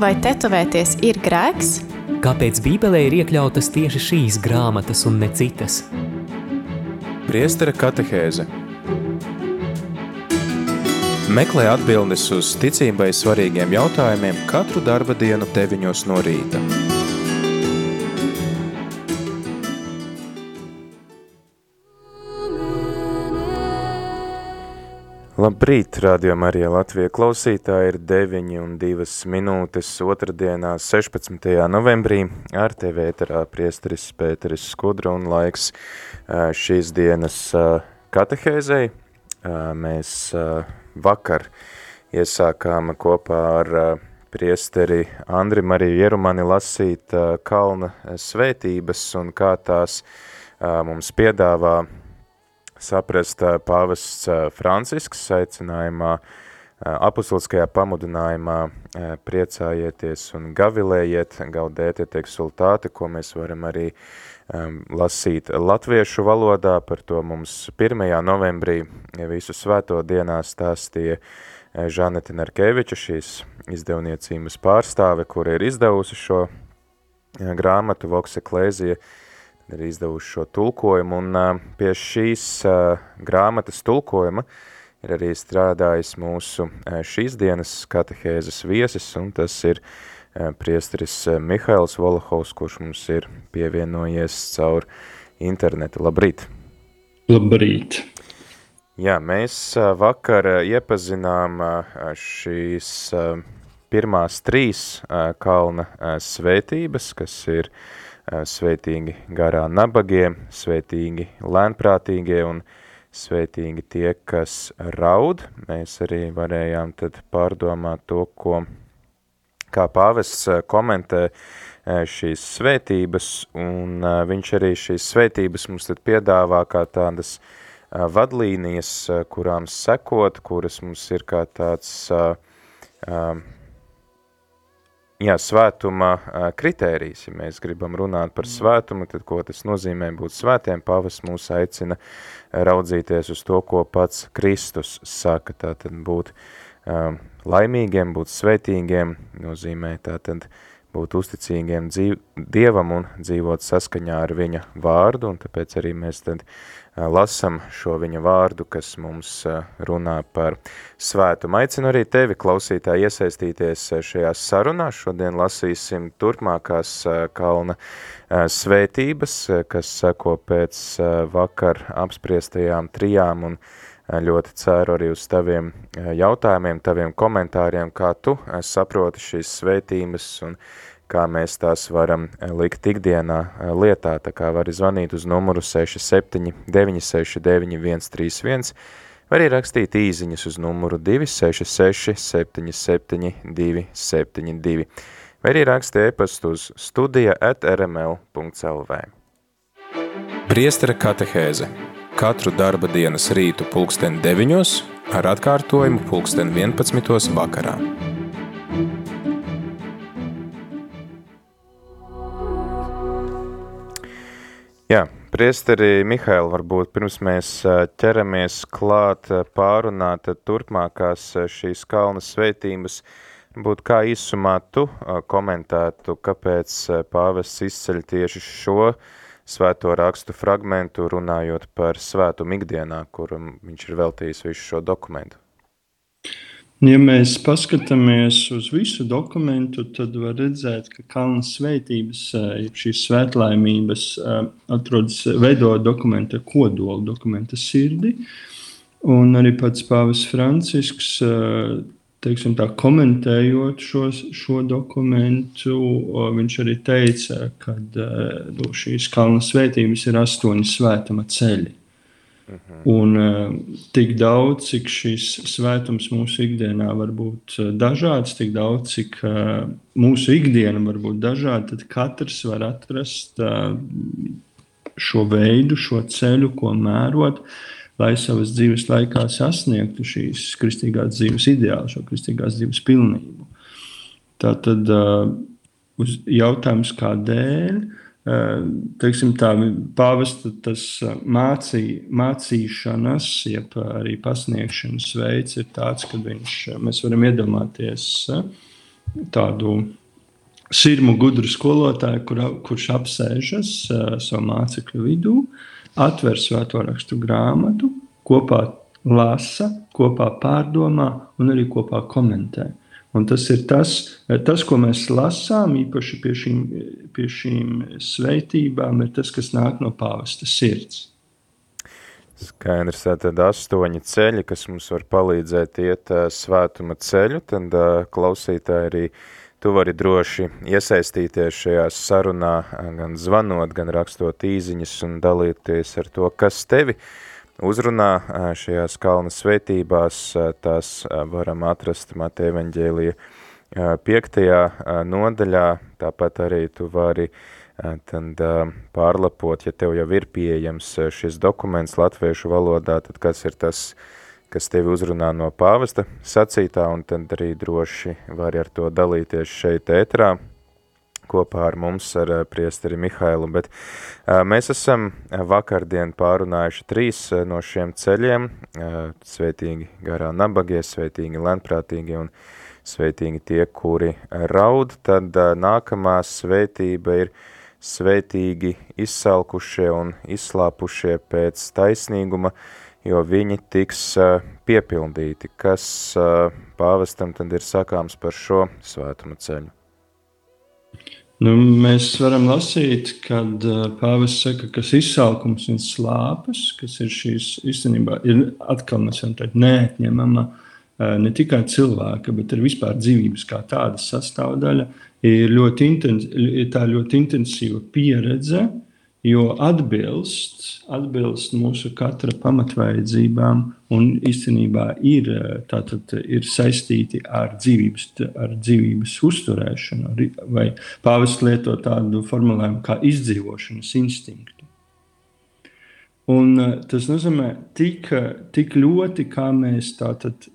Vai tetovēties ir grēks? Kāpēc Bībelē ir iekļautas tieši šīs grāmatas un ne citas? Priestera katehēze Meklē atbildes uz ticībai svarīgiem jautājumiem katru darba dienu 9 no rīta. Labrīt, rādījumā arī Latvija klausītāji ir 9 un 2 minūtes otrdienā 16. novembrī ar TV ēterā priesteris Pēteris Skudra un laiks šīs dienas katehēzei. Mēs vakar iesākām kopā ar priesteri Andri Mariju Jerumani lasīt kalna svētības un kā tās mums piedāvā saprast pāvests Francisks aicinājumā, apustuliskajā pamudinājumā priecājieties un gavilējiet, gaudētiet eksultāti, ko mēs varam arī lasīt latviešu valodā, par to mums 1. novembrī visu svēto dienā stāstīja Žanete Narkeviča, šīs izdevniecības pārstāve, kura ir izdevusi šo grāmatu Voks Eklēzija, ir izdevuši šo tulkojumu, un pie šīs grāmatas tulkojuma ir arī strādājis mūsu šīs dienas katehēzes viesis, un tas ir priesteris Mihails Volahovs, kurš mums ir pievienojies caur internetu. Labrīt! Labrīt! Jā, mēs vakar iepazinām šīs pirmās trīs kalna svētības, kas ir svētīgi garā nabagie, svētīgi lēnprātīgie un svētīgi tie, kas raud. Mēs arī varējām tad pārdomāt to, ko, kā pāvests komentē šīs svētības, un viņš arī šīs svētības mums tad piedāvā kā tādas vadlīnijas, kurām sekot, kuras mums ir kā tāds jā, svētuma kritērijs. Ja mēs gribam runāt par svētumu, tad ko tas nozīmē būt svētiem, pavas mūs aicina raudzīties uz to, ko pats Kristus saka, tātad būt um, laimīgiem, būt svētīgiem, nozīmē tātad būt uzticīgiem dzīv, Dievam un dzīvot saskaņā ar viņa vārdu, un tāpēc arī mēs tad uh, lasam šo viņa vārdu, kas mums runā par svētumu. Aicinu arī tevi, klausītāji, iesaistīties šajās sarunās. Šodien lasīsim turpmākās kalna svētības, kas sako pēc vakar apspriestajām trijām un ļoti ceru arī uz taviem jautājumiem, taviem komentāriem, kā tu saproti šīs svētības un kā mēs tās varam eh, likt ikdienā eh, lietā, tā kā var zvanīt uz numuru 67 969 131, var arī rakstīt īziņas uz numuru 266 77 272, vai arī rakstīt e-pastu uz studija at rml.lv. Priestara katehēze katru darba dienas rītu pulksten 9 ar atkārtojumu pulksten 11 vakarā. Jā, priesteri Mihail, varbūt pirms mēs ķeramies klāt pārunāt turpmākās šīs kalnas svētības, būtu kā īsumā tu komentētu, kāpēc pāvests izceļ tieši šo svēto rakstu fragmentu runājot par svētumu ikdienā, kuram viņš ir veltījis visu šo dokumentu. Ja mēs paskatāmies uz visu dokumentu, tad var redzēt, ka kalna svētības, eh, šīs svētlaimības eh, atrodas, veido dokumenta kodolu, dokumenta sirdi. Un arī pats Pāvis Francisks, eh, teiksim tā, komentējot šo, šo dokumentu, viņš arī teica, ka šīs kalna svētības ir astoņi svētuma ceļi. Un uh, tik daudz, cik šis svētums mūsu ikdienā var būt uh, dažāds, tik daudz, cik uh, mūsu ikdiena var būt dažāda, tad katrs var atrast šo veidu, šo ceļu, ko mērot, lai savas dzīves laikā sasniegtu šīs kristīgās dzīves ideālu, šo kristīgās dzīves pilnību. Tā tad uz jautājums, kādēļ? Teiksim, tā pāvesta tas mācī, mācīšanas, jeb arī pasniegšanas veids ir tāds, ka viņš, mēs varam iedomāties tādu sirmu gudru skolotāju, kur, kurš apsēžas savu mācekļu vidū, atver svēto rakstu grāmatu, kopā lasa, kopā pārdomā un arī kopā komentē. Un tas ir tas, tas, ko mēs lasām, īpaši pie šīm, pie šīm sveitībām, ir tas, kas nāk no pāvesta sirds. Skaidrs, tad astoņi ceļi, kas mums var palīdzēt iet svētuma ceļu, tad klausītāji arī tu vari droši iesaistīties šajā sarunā, gan zvanot, gan rakstot īziņas un dalīties ar to, kas tevi uzrunā šajās kalna svētībās, tās varam atrast Mateja evaņģēlija piektajā nodaļā, tāpat arī tu vari tad pārlapot, ja tev jau ir pieejams šis dokuments latviešu valodā, tad kas ir tas, kas tevi uzrunā no pāvesta sacītā, un tad arī droši vari ar to dalīties šeit ētrā, kopā ar mums, ar priesteri Mihailu, bet mēs esam vakardien pārunājuši trīs no šiem ceļiem, sveitīgi garā nabagie, sveitīgi lēnprātīgi un sveitīgi tie, kuri raud, tad nākamā sveitība ir sveitīgi izsalkušie un izslāpušie pēc taisnīguma, jo viņi tiks piepildīti. Kas pāvestam tad ir sakāms par šo svētuma ceļu? Nu, mēs varam lasīt, kad pāvests saka, kas izsalkums un slāpes, kas ir šīs īstenībā, ir atkal mēs varam teikt neatņemama ne tikai cilvēka, bet arī vispār dzīvības kā tādas sastāvdaļa, ir ļoti, intens, tā ļoti intensīva pieredze, jo atbilst, atbilst mūsu katra pamatvajadzībām un īstenībā ir, tātad, ir saistīti ar dzīvības, ar dzīvības uzturēšanu, vai pāvests lieto tādu formulējumu kā izdzīvošanas instinktu. Un tas nozīmē, tik, tik ļoti, kā mēs tātad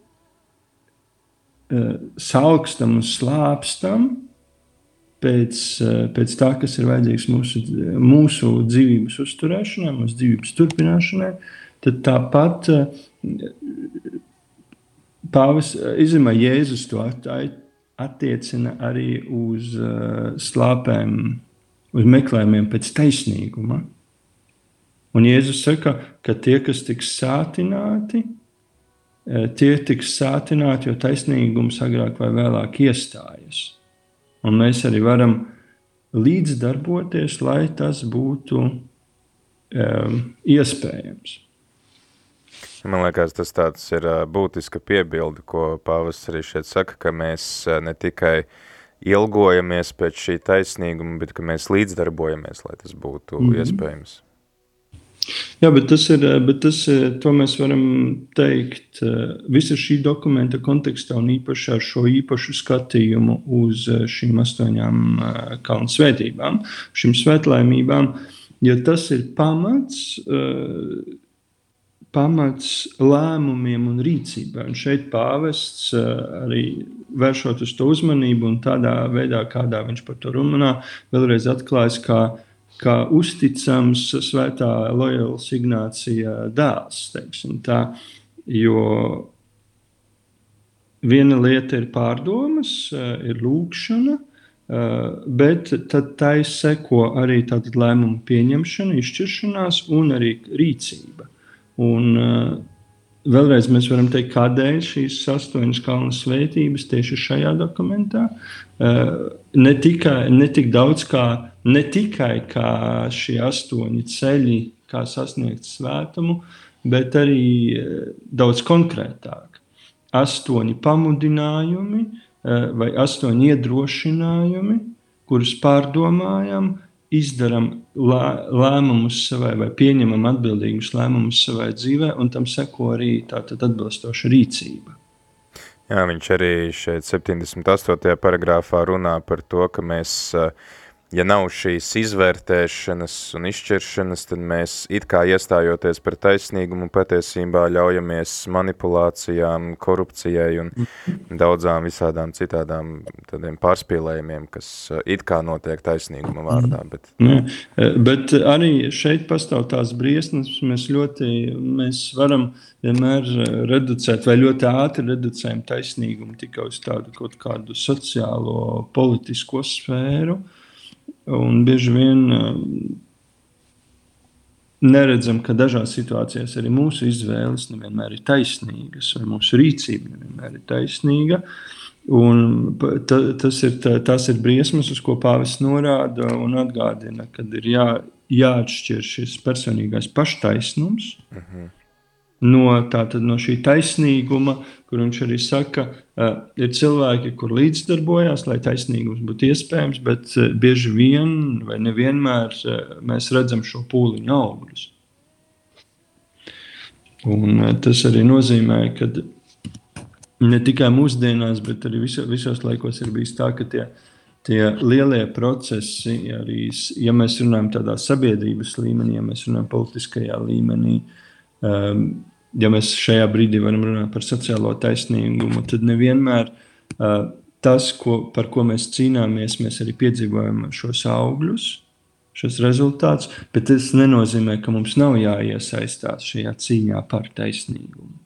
salkstam un slāpstam, pēc, eh, pēc tā, kas ir vajadzīgs mūsu, mūsu dzīvības uzturēšanai, mūsu dzīvības turpināšanai, tad tāpat eh, Pāvis izņemā Jēzus to attiecina arī uz eh, slāpēm, uz meklējumiem pēc taisnīguma. Un Jēzus saka, ka tie, kas tiks sātināti, tie tiks sātināti, jo taisnīgums agrāk vai vēlāk iestājas un mēs arī varam līdzdarboties, lai tas būtu um, iespējams. Man liekas, tas ir būtiska piebilde, ko Pāvils arī šeit saka, ka mēs ne tikai ilgojamies pēc šī taisnīguma, bet ka mēs līdzdarbojamies, lai tas būtu mm -hmm. iespējams. Jā, bet tas ir, bet tas, to mēs varam teikt visa šī dokumenta kontekstā un īpaši ar šo īpašu skatījumu uz šīm astoņām kalnu svētībām, šīm svētlaimībām, ja tas ir pamats, pamats lēmumiem un rīcībai. Un šeit pāvests arī vēršot uz to uzmanību un tādā veidā, kādā viņš par to runā, vēlreiz atklājas, kā kā uzticams svētā Lojas Ignācija dēls. Tā, jo viena lieta ir pārdomas, ir lūkšana, bet tad tai seko arī lēmumu pieņemšana, izšķiršanās un arī rīcība. Un, Vēlreiz mēs varam teikt, kādēļ šīs astoņas kalnu svētības tieši šajā dokumentā. Ne tikai ne tik daudz kā ne tikai šie astoņi ceļi, kā sasniegt svētumu, bet arī eh, daudz konkrētāk. Astoņi pamudinājumi eh, vai astoņi iedrošinājumi, kurus pārdomājam, izdarām lēmumus savai vai pieņemam atbildīgus lēmumus savai dzīvē, un tam seko arī tātad atbilstoša rīcība. Jā, viņš arī šeit 78. paragrāfā runā par to, ka mēs uh, ja nav šīs izvērtēšanas un izšķiršanas, tad mēs it kā iestājoties par taisnīgumu patiesībā ļaujamies manipulācijām, korupcijai un daudzām visādām citādām tādiem pārspīlējumiem, kas uh, it kā notiek taisnīguma vārdā. Bet, Jā, bet arī šeit pastāv tās briesmas, mēs ļoti, mēs varam vienmēr reducēt vai ļoti ātri reducējam taisnīgumu tikai uz tādu kaut kādu sociālo, politisko sfēru. Un bieži vien um, neredzam, ka dažās situācijās arī mūsu izvēles nevienmēr ir taisnīgas, vai mūsu rīcība nevienmēr ir taisnīga. Un ta, tas ir, tā, tas ir briesmas, uz ko pāvis norāda un atgādina, ka ir jā, jāatšķir šis personīgais paštaisnums. Uh mhm. -huh no, tātad, no šī taisnīguma, kur viņš arī saka, ir cilvēki, kur līdzdarbojās, lai taisnīgums būtu iespējams, bet bieži vien vai nevienmēr mēs redzam šo pūliņu augļus. Un, tas arī nozīmē, ka ne tikai mūsdienās, bet arī viso, visos laikos ir bijis tā, ka tie, tie lielie procesi, arī, ja mēs runājam tādā sabiedrības līmenī, ja mēs runājam politiskajā līmenī, um, ja mēs šajā brīdī varam runāt par sociālo taisnīgumu, tad nevienmēr uh, tas, ko, par ko mēs cīnāmies, mēs arī piedzīvojam šos augļus, šos rezultātus, bet tas nenozīmē, ka mums nav jāiesaistās šajā cīņā par taisnīgumu.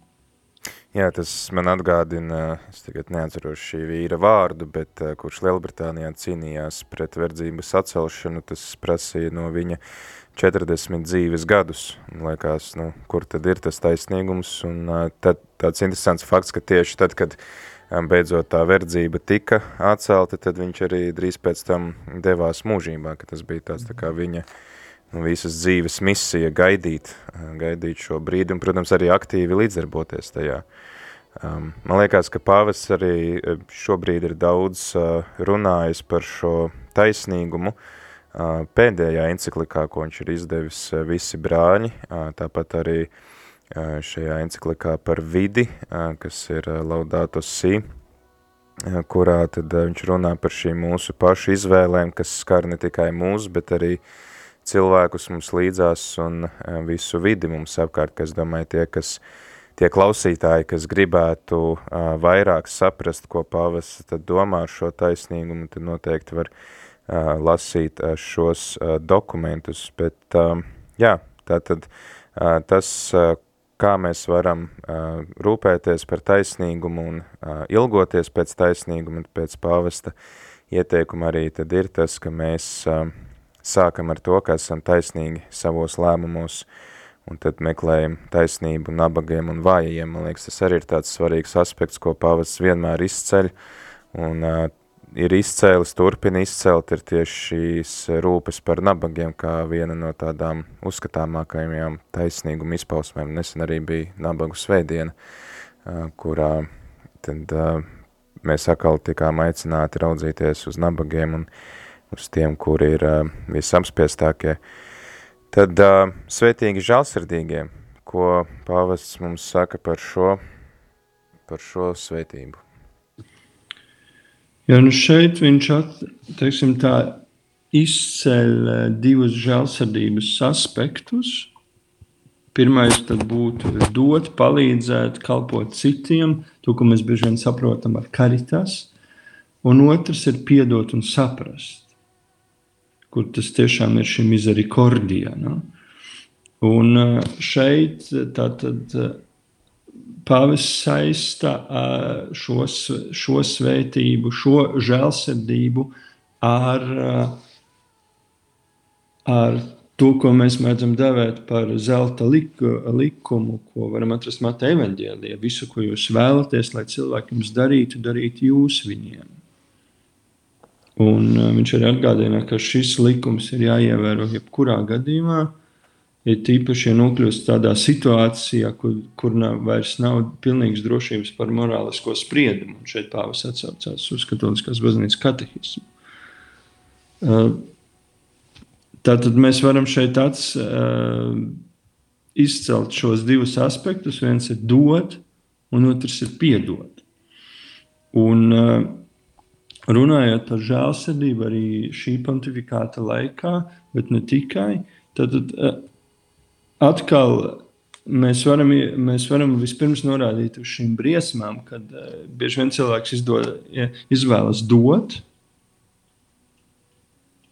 Jā, tas man atgādina, es tagad neatceros šī vīra vārdu, bet kurš Lielbritānijā cīnījās pret verdzības atcelšanu, tas prasīja no viņa uh, 40 dzīves gadus. Liekas, nu, kur tad ir tas taisnīgums? Un tad, tāds interesants fakts, ka tieši tad, kad beidzot tā verdzība tika atcelta, tad viņš arī drīz pēc tam devās mūžībā, ka tas bija tāds tā kā viņa nu, visas dzīves misija gaidīt, gaidīt šo brīdi un, protams, arī aktīvi līdzdarboties tajā. Um, man liekas, ka pāvis arī šobrīd ir daudz uh, runājis par šo taisnīgumu, uh, pēdējā enciklikā, ko viņš ir izdevis visi brāņi, tāpat arī šajā enciklikā par vidi, kas ir Laudato Si, kurā tad viņš runā par šīm mūsu pašu izvēlēm, kas skar ne tikai mūs, bet arī cilvēkus mums līdzās un visu vidi mums apkārt, kas domāju tie, kas tie klausītāji, kas gribētu uh, vairāk saprast, ko pavas tad domā šo taisnīgumu, tad noteikti var uh, lasīt šos dokumentus, bet jā, tātad tas, kā mēs varam rūpēties par taisnīgumu un ilgoties pēc taisnīguma, pēc pāvesta ieteikuma arī tad ir tas, ka mēs sākam ar to, ka esam taisnīgi savos lēmumos, un tad meklējam taisnību nabagiem un vājajiem. Man liekas, tas arī ir tāds svarīgs aspekts, ko pavasts vienmēr izceļ, un ir izcēlis, turpina izcelt, ir tieši šīs rūpes par nabagiem, kā viena no tādām uzskatāmākajām taisnīguma izpausmēm. Nesen arī bija nabagu svētdiena, kurā tad mēs atkal tikām aicināti raudzīties uz nabagiem un uz tiem, kuri ir visapspiestākie. Tad svētīgi žalsirdīgie, ko pāvests mums saka par šo, par šo svētību. Jo nu šeit viņš at, teiksim, tā, izceļ eh, divus žēlsirdības aspektus. Pirmais būtu dot, palīdzēt, kalpot citiem, to, ko mēs bieži vien saprotam ar karitas. Un otrs ir piedot un saprast, kur tas tiešām ir šī mizerikordija. No? Un eh, šeit tātad Pāvests saista šo, šo svētību, šo žēlsirdību ar, ar to, ko mēs mēdzam devēt par zelta liku, likumu, ko varam atrast Mateja evaņģēlijā. Visu, ko jūs vēlaties, lai cilvēki jums darītu, darīt jūs viņiem. Un viņš arī atgādina, ka šis likums ir jāievēro jebkurā gadījumā, Ir tīpaši, ja nokļūst tādā situācijā, kur, kur nav, vairs nav pilnīgas drošības par morālisko spriedumu. Un šeit pāvis atsaucās uz katoliskās baznīcas katehismu. Uh, tātad mēs varam šeit ats, uh, izcelt šos divus aspektus. Viens ir dot, un otrs ir piedot. Un, uh, runājot par žēlsirdību arī šī pontifikāta laikā, bet ne tikai, tad uh, atkal mēs varam, mēs varam vispirms norādīt uz šīm briesmām, kad uh, bieži vien cilvēks izdod, izvēlas dot,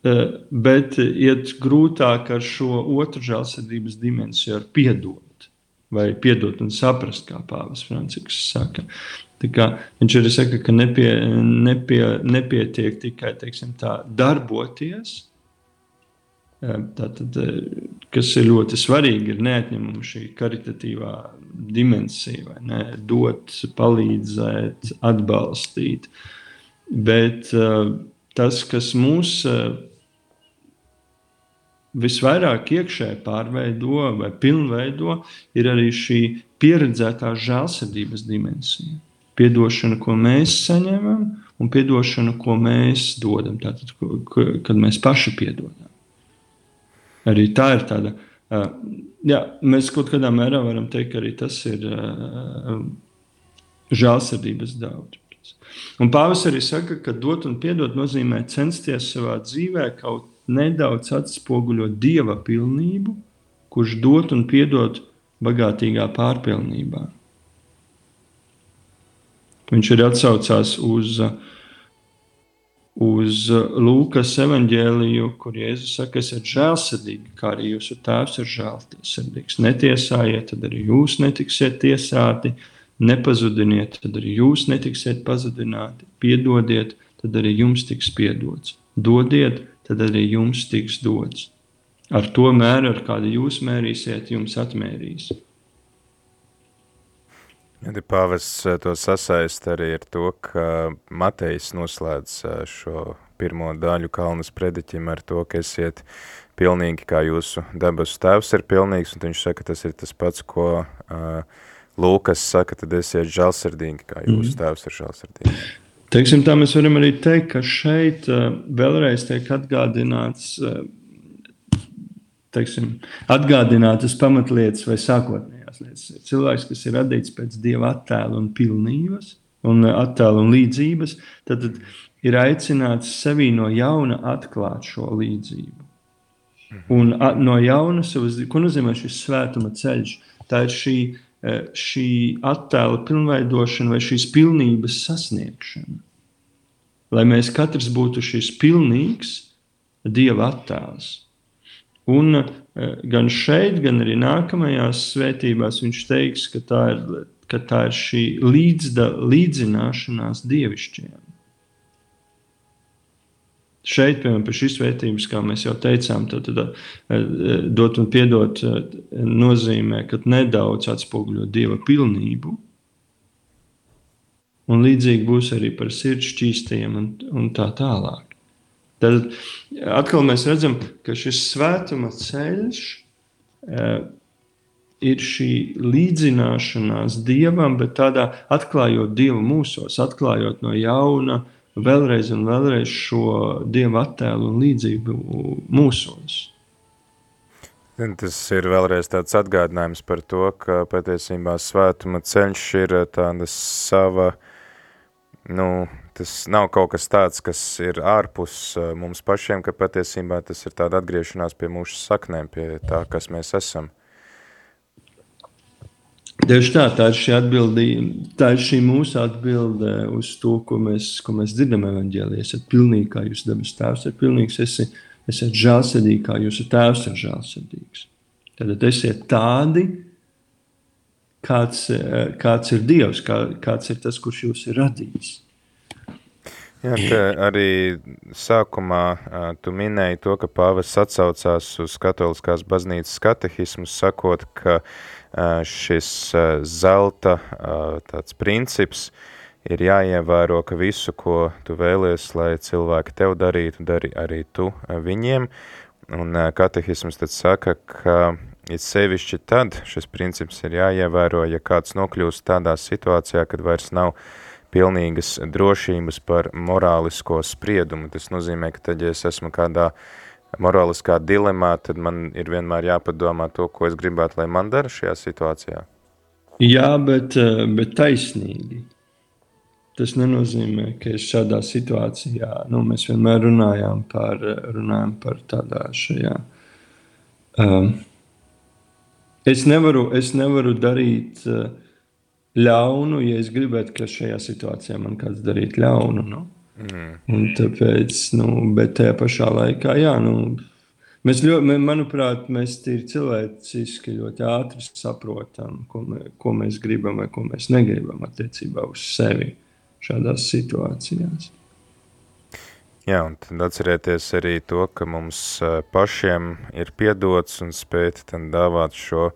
uh, bet iet grūtāk ar šo otru žēlsirdības dimensiju, ar piedot. Vai piedot un saprast, kā Pāvils Francisks saka. Viņš arī saka, ka nepie, nepie, nepietiek tikai teiksim, tā, darboties, Tātad, kas ir ļoti svarīgi, ir neatņemama šī karitatīvā dimensija, ne? dot, palīdzēt, atbalstīt. Bet tas, kas mūs visvairāk iekšēji pārveido vai pilnveido, ir arī šī pieredzētā žēlsirdības dimensija. Piedošana, ko mēs saņemam, un piedošana, ko mēs dodam, tātad, kad mēs paši piedodam. Arī tā ir tāda. Uh, jā, mēs kaut kādā mērā varam teikt, ka arī tas ir uh, žēlsirdības daudz. Un Pāvils arī saka, ka dot un piedot nozīmē censties savā dzīvē kaut nedaudz atspoguļot dieva pilnību, kurš dot un piedot bagātīgā pārpilnībā. Viņš arī atsaucās uz uh, uz uh, Lūkas evanģēliju, kur Jēzus saka, esiet žēlsirdīgi, kā arī jūsu tēvs ir žēlsirdīgs. Netiesājiet, tad arī jūs netiksiet tiesāti, nepazudiniet, tad arī jūs netiksiet pazudināti, piedodiet, tad arī jums tiks piedots. Dodiet, tad arī jums tiks dots. Ar to mēru, ar kādu jūs mērīsiet, jums atmērīs. Ja Pāvests eh, to sasaist arī ar to, ka Matejs noslēdz eh, šo pirmo daļu kalnas prediķim ar to, ka esiet pilnīgi, kā jūsu debesu tēvs ir pilnīgs, un viņš saka, tas ir tas pats, ko uh, Lūkas saka, tad esiet žalsirdīgi, kā jūsu mm. tēvs ir žalsirdīgs. Teiksim tā, mēs varam arī teikt, ka šeit uh, vēlreiz tiek atgādināts, uh, teiksim, atgādinātas pamatlietas vai sākotnē tās lietas. Cilvēks, kas ir radīts pēc dieva attēla un pilnības, un attēla un līdzības, tad, tad ir aicināts sevī no jauna atklāt šo līdzību. Un a, no jauna savas, ko nozīmē šis svētuma ceļš? Tā ir šī, e, šī attēla pilnveidošana vai šīs pilnības sasniegšana. Lai mēs katrs būtu šis pilnīgs dieva attēls. Un Eh, gan šeit, gan arī nākamajās svētībās viņš teiks, ka tā ir, ka tā ir šī līdzda, līdzināšanās dievišķiem. Šeit, piemēram, par šīs vērtības, kā mēs jau teicām, tad, tad eh, dot un piedot eh, nozīmē, ka nedaudz atspoguļo dieva pilnību. Un līdzīgi būs arī par sirds šķīstajiem un, un tā tālāk. Tad atkal mēs redzam, ka šis svētuma ceļš e, ir šī līdzināšanās dievam, bet tādā atklājot dievu mūsos, atklājot no jauna, vēlreiz un vēlreiz šo dievu attēlu un līdzību mūsos. Tas ir vēlreiz tāds atgādinājums par to, ka patiesībā svētuma ceļš ir tāda sava, nu, tas nav kaut kas tāds, kas ir ārpus eh, mums pašiem, ka patiesībā tas ir tāda atgriešanās pie mūsu saknēm, pie tā, kas mēs esam. Tieši tā, tā ir šī atbildi, tā ir šī mūsu atbilde uz to, ko mēs, ko mēs dzirdam evaņģēlijā. Esat pilnīgi, kā jūsu dabas tēvs ir pilnīgs, esi, esat žālsirdīgi, kā jūsu tēvs ir žālsirdīgs. Tad esiet tādi, kāds, eh, kāds ir Dievs, kā, kāds ir tas, kurš jūs ir radījis. Jā, arī sākumā tu minēji to, ka pāvests atsaucās uz katoliskās baznīcas katehismu, sakot, ka šis zelta tāds princips ir jāievēro, ka visu, ko tu vēlies, lai cilvēki tev darītu, dari arī tu viņiem. Un katehisms tad saka, ka it sevišķi tad šis princips ir jāievēro, ja kāds nokļūst tādā situācijā, kad vairs nav pilnīgas drošības par morālisko spriedumu. Tas nozīmē, ka tad, ja es esmu kādā morāliskā dilemā, tad man ir vienmēr jāpadomā to, ko es gribētu, lai man dara šajā situācijā. Jā, bet, eh, bet taisnīgi. tas nenozīmē, ka šādā situācijā, nu, mēs vienmēr runājām par, runājām par tādā šajā. Um, es, nevaru, es nevaru darīt uh, ļaunu, ja es gribētu, ka šajā situācijā man kāds darītu ļaunu. Nu? Mm. Un tāpēc, nu, bet tajā pašā laikā, jā, nu, mēs ļoti, manuprāt, mēs tīri cilvēciski ļoti ātri saprotam, ko, mē, ko mēs gribam vai ko mēs negribam attiecībā uz sevi šādās situācijās. Jā, un atcerieties arī to, ka mums pašiem ir piedots un spēt dāvāt šo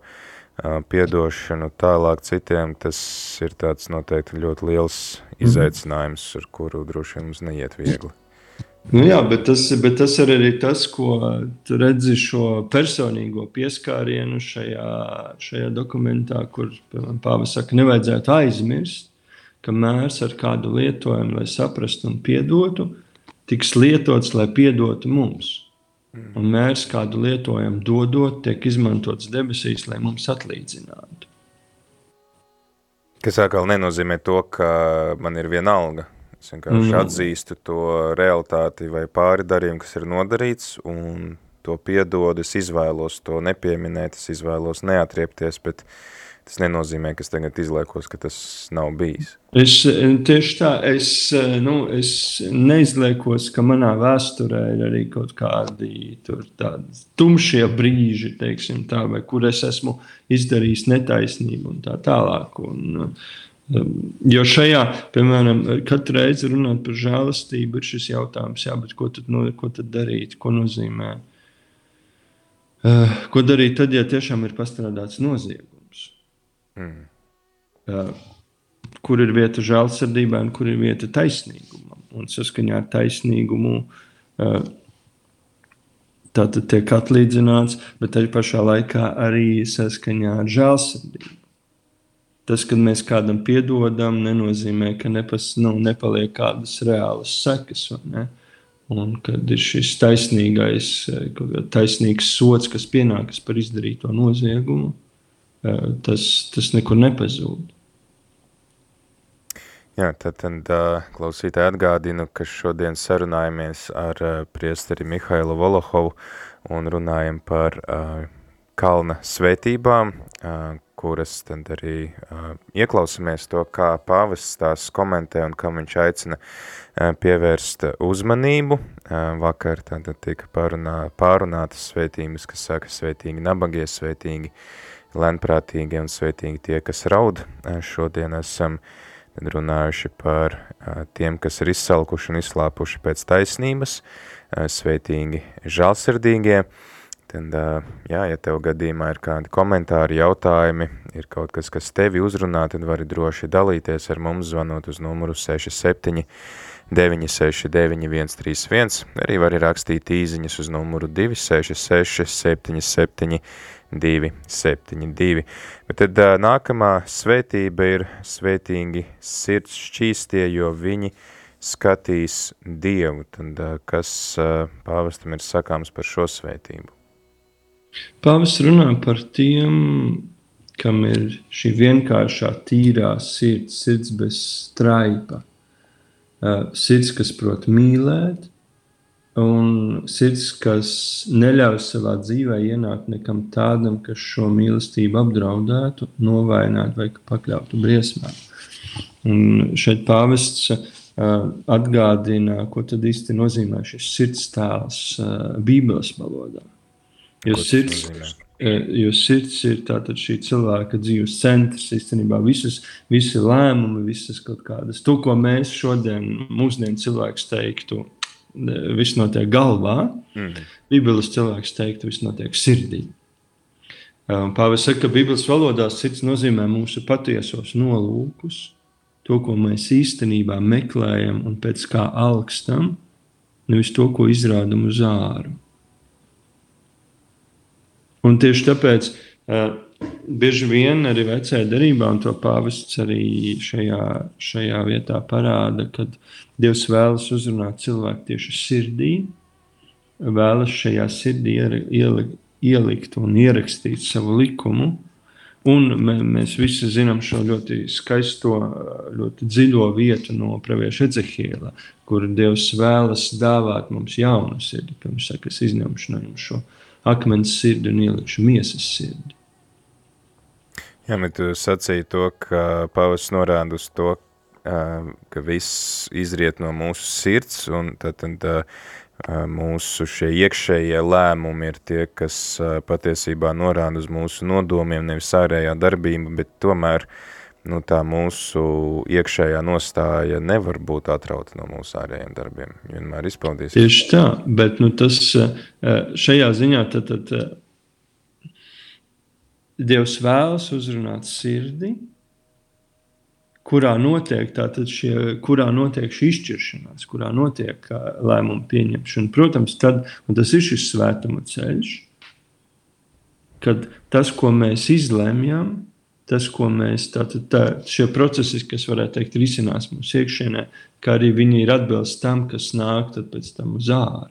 piedošanu tālāk citiem, tas ir tāds noteikti ļoti liels izaicinājums, ar kuru droši vien mums neiet viegli. Nu jā, bet tas, bet tas ir arī tas, ko redzi šo personīgo pieskārienu šajā, šajā dokumentā, kur Pāvils saka, nevajadzētu aizmirst, ka mērs ar kādu lietojumu, lai saprastu un piedotu, tiks lietots, lai piedotu mums. Mm. Un mērs kādu lietojumu dodot, tiek izmantots debesīs, lai mums atlīdzinātu. Kas atkal nenozīmē to, ka man ir viena alga. Es vienkārši mm. atzīstu to realitāti vai pāri darījumu, kas ir nodarīts, un to piedodu, es izvēlos to nepieminēt, es izvēlos neatriepties, bet uh, Tas nenozīmē, ka es tagad izliekos, ka tas nav bijis. Es tieši tā, es, nu, es neizliekos, ka manā vēsturē ir arī kaut kādi tumšie brīži, teiksim, tā, vai kur es esmu izdarījis netaisnību un tā tālāk. Un, um, Jo šajā, piemēram, katru reizi runāt par žēlastību, ir šis jautājums, jā, ko tad, no, ko tad darīt, ko nozīmē. Uh, ko darīt tad, ja tiešām ir pastrādāts noziegums? Mm. Uh, kur ir vieta žēlsirdībai un kur ir vieta taisnīgumam. Un saskaņā ar taisnīgumu uh, tā tad tiek atlīdzināts, bet arī pašā laikā arī saskaņā ar žēlsirdību. Tas, kad mēs kādam piedodam, nenozīmē, ka nepas, nu, nepaliek kādas reālas sekas. Un kad ir šis taisnīgais, taisnīgs sots, kas pienākas par izdarīto noziegumu, tas, tas nekur nepazūd. Jā, tad, tad klausītāji atgādinu, ka šodien sarunājamies ar priesteri Mihailu Volohovu un runājam par uh, kalna svētībām, uh, kuras tad arī uh, ieklausamies to, kā pāvests tās komentē un kam viņš aicina uh, pievērst uzmanību. Uh, vakar tātad tika pārunā, pārunātas svētības, kas saka svētīgi nabagie, svētīgi uh, lēnprātīgie un sveitīgi tie, kas raud. Šodien esam runājuši par tiem, kas ir izsalkuši un izslāpuši pēc taisnības, sveitīgi žālsirdīgie. Tad, jā, ja tev gadījumā ir kādi komentāri, jautājumi, ir kaut kas, kas tevi uzrunā, tad vari droši dalīties ar mums, zvanot uz numuru 67 969 131, arī vari rakstīt īziņas uz numuru 266 77 272. Bet tad nākamā svētība ir svētīgi sirds šķīstie, jo viņi skatīs Dievu. Tad kas pāvestam ir sakāms par šo svētību? Pāvests runā par tiem, kam ir šī vienkāršā tīrā sirds, sirds bez straipa, sirds, kas prot mīlēt, Un sirds, kas neļauj savā dzīvē ienākt nekam tādam, kas šo mīlestību apdraudētu, novājinātu vai pakļautu briesmām. Un šeit pāvests uh, atgādina, ko tad īsti nozīmē šis sirds tēls uh, Bībeles valodā. Jo sirds, jo sirds ir šī cilvēka dzīves centrs, īstenībā visas, visi lēmumi, visas kaut kādas, to, ko mēs šodien, mūsdienu cilvēks teiktu, viss notiek galvā. Mm. Bībeles cilvēks teikt, viss notiek sirdī. Um, Pāvis saka, ka Bībeles valodā sirds nozīmē mūsu patiesos nolūkus, to, ko mēs īstenībā meklējam un pēc kā augstam, nevis to, ko izrādām uz āru. Un tieši tāpēc uh, bieži vien arī vecajā darbā, un to pāvests arī šajā, šajā vietā parāda, ka Dievs vēlas uzrunāt cilvēku tieši sirdī, vēlas šajā sirdī ielikt un ierakstīt savu likumu, Un mēs visi zinām šo ļoti skaisto, ļoti dziļo vietu no pravieša Ezehiela, kur Dievs vēlas dāvāt mums jaunu sirdi. Viņš saka, es izņemšu no jums šo akmens sirdi un ielikšu miesas sirdi. Jā, bet tu sacīji to, ka pavas norāda uz to, ka viss izriet no mūsu sirds, un tad, tad mūsu šie iekšējie lēmumi ir tie, kas patiesībā norāda uz mūsu nodomiem, nevis ārējā darbība, bet tomēr nu, tā mūsu iekšējā nostāja nevar būt atrauta no mūsu ārējiem darbiem. Vienmēr izpaudīs. Tieši tā, bet nu, tas šajā ziņā tad, tad Dievs vēlas uzrunāt sirdi, kurā notiek, šie, kurā notiek šī izšķiršanās, kurā notiek lēmumu pieņemšana. Protams, tad, tas ir šis svētuma ceļš, kad tas, ko mēs izlemjam, tas, ko mēs tātad tā, šie procesi, kas varētu teikt, risinās mūsu iekšienē, kā arī viņi ir atbilst tam, kas nāk pēc tam uz ārā.